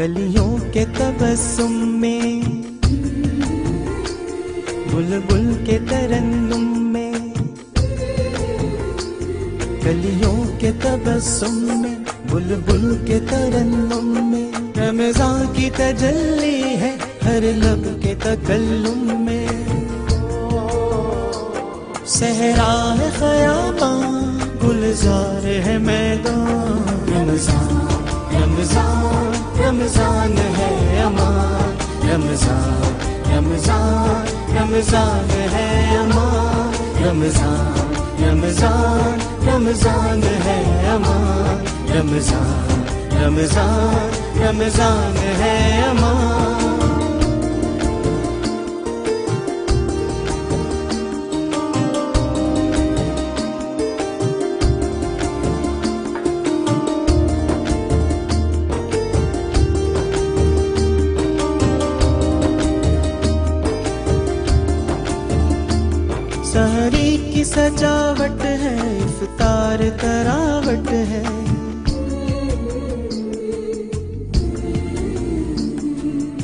कलियों के तबस्सुम में, बुलबुल के तरन्नुम में कलियों के तबस्सुम में, बुलबुल के तरन्नुम में। रमज़ान की तजल्ली है हर लब के तकल्लुम में। सहरा है खयाबा गुलजार है मैदान। रमज़ान रमज़ान। रमज़ान है अमान रमज़ान रमज़ान रमज़ान है अमान रमज़ान रमज़ान रमज़ान है अमान रमज़ान रमज़ान रमज़ान है अमान सहरी की सजावट है, इफ्तार तरावट है।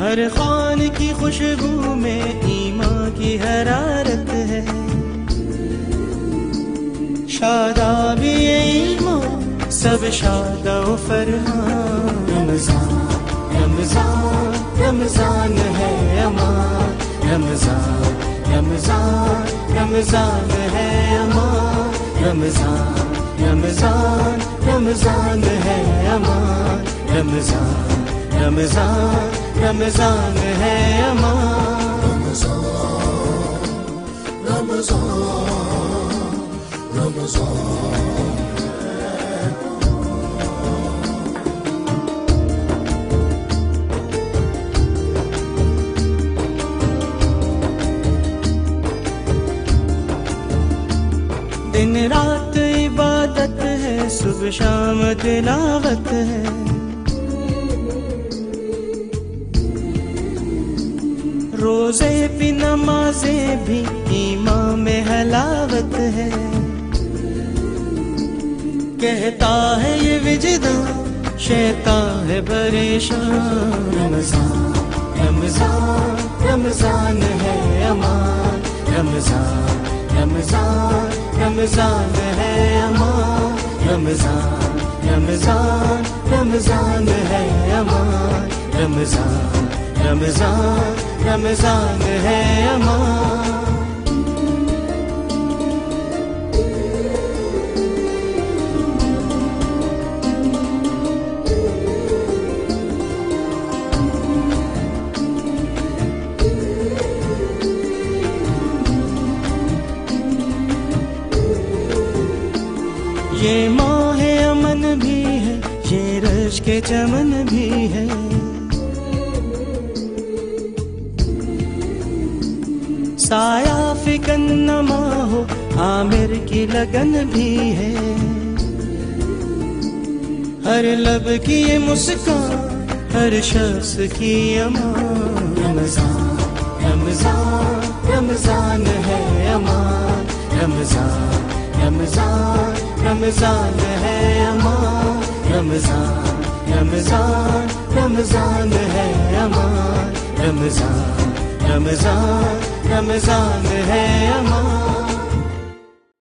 हर खान की खुशबू में ईमान की हरारत है। शादाबी ईमान सब शादा फरमान। रमज़ान रमज़ान रमज़ान है अमान। रमज़ान रमज़ान। रमज़ान है अमान रमज़ान रमज़ान रमज़ान है अमान रमज़ान रमज़ान रमज़ान है अमान। दिन रात इबादत है, सुबह शाम तिलावत है। रोज़े भी नमाजे भी ईमाम में हलावत है। कहता है ये विजदा, शैतान है परेशान। रमज़ान रमज़ान रमज़ान है अमान। रमज़ान रमज़ान। रमज़ान है अमान रमज़ान रमज़ान रमज़ान है अमान रमज़ान रमज़ान रमज़ान है अमान ये माह अमन भी है, ये रश के चमन भी है। साया फिकन नमा हो आमिर की लगन भी है। हर लब की ये मुस्कान, हर शख्स की अमान। रमज़ान रमज़ान रमज़ान है अमान, रमज़ान। रमज़ान है अमान रमज़ान रमज़ान रमज़ान है अमान रमज़ान रमज़ान रमज़ान है अमान